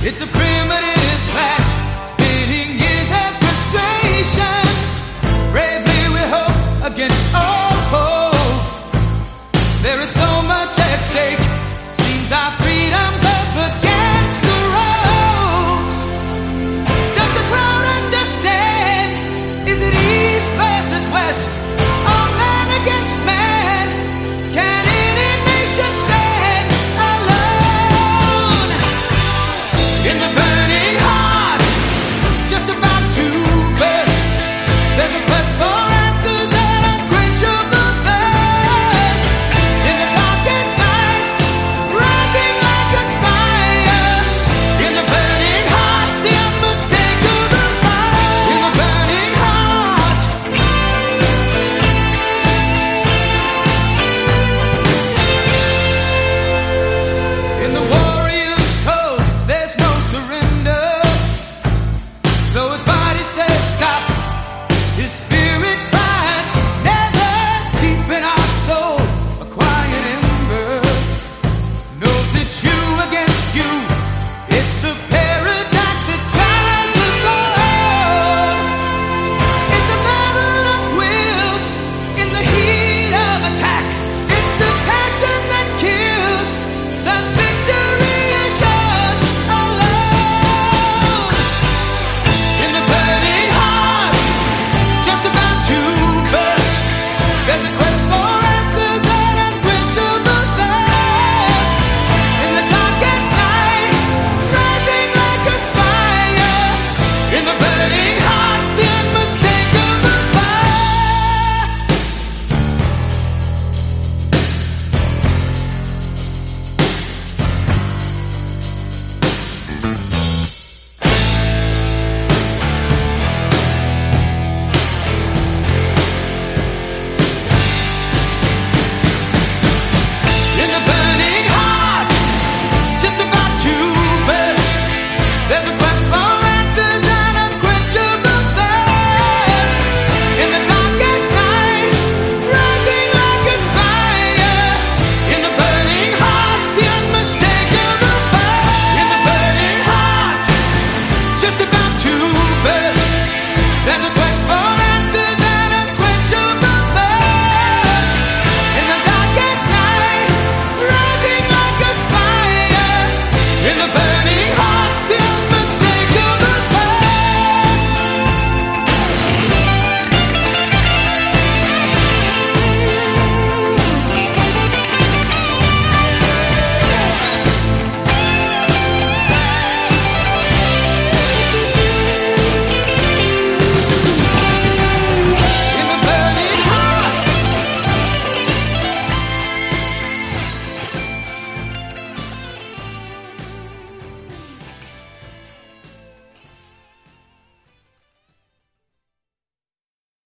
It's a primitive clash, years frustration. Bravely we hope against all hope. There is so much at stake. Seems our freedom's up against the ropes. Does the crowd understand? Is it East versus West? in the world. There's a